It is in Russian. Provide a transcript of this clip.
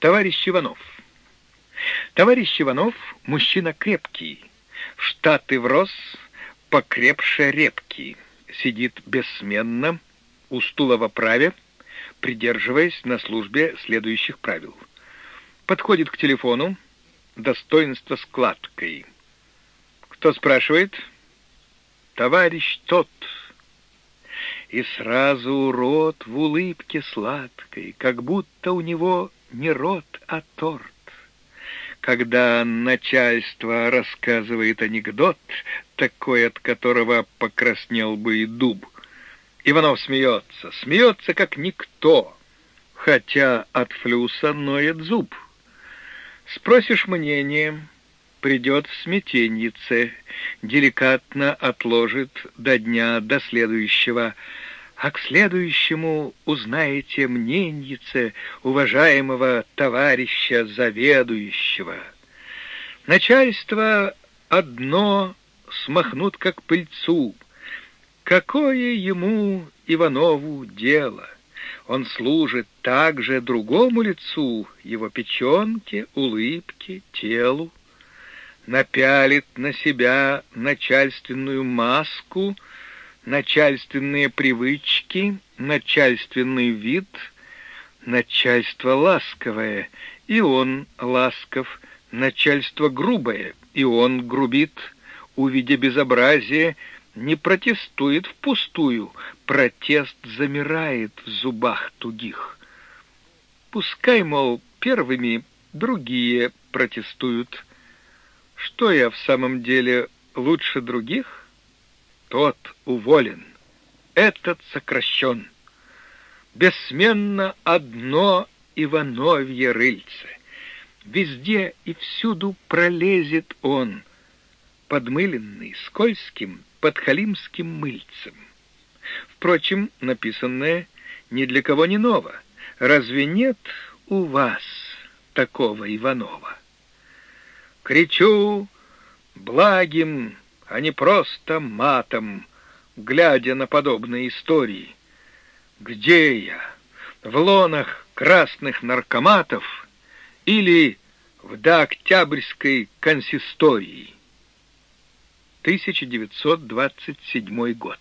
Товарищ Иванов. Товарищ Иванов — мужчина крепкий, в штаты врос, покрепше репкий, сидит бессменно у стула в оправе, придерживаясь на службе следующих правил. Подходит к телефону, достоинство складкой. Кто спрашивает? Товарищ тот. И сразу рот в улыбке сладкой, как будто у него не рот, а торт. Когда начальство рассказывает анекдот, такой, от которого покраснел бы и дуб, Иванов смеется, смеется, как никто, хотя от флюса ноет зуб. Спросишь мнение, придет в смятеньице, деликатно отложит до дня до следующего, а к следующему узнаете мненьице уважаемого товарища заведующего. Начальство одно смахнут как пыльцу. Какое ему, Иванову, дело? Он служит также другому лицу, его печенке, улыбке, телу напялит на себя начальственную маску, начальственные привычки, начальственный вид, начальство ласковое, и он ласков, начальство грубое, и он грубит, увидя безобразие, не протестует впустую, протест замирает в зубах тугих. Пускай, мол, первыми другие протестуют, что я в самом деле лучше других? Тот уволен, этот сокращен. Бессменно одно Ивановье рыльце. Везде и всюду пролезет он, подмыленный, скользким, подхалимским мыльцем. Впрочем, написанное ни для кого не ново. Разве нет у вас такого Иванова? Кричу благим, а не просто матом, глядя на подобные истории. Где я? В лонах красных наркоматов или в дооктябрьской консистории? 1927 год.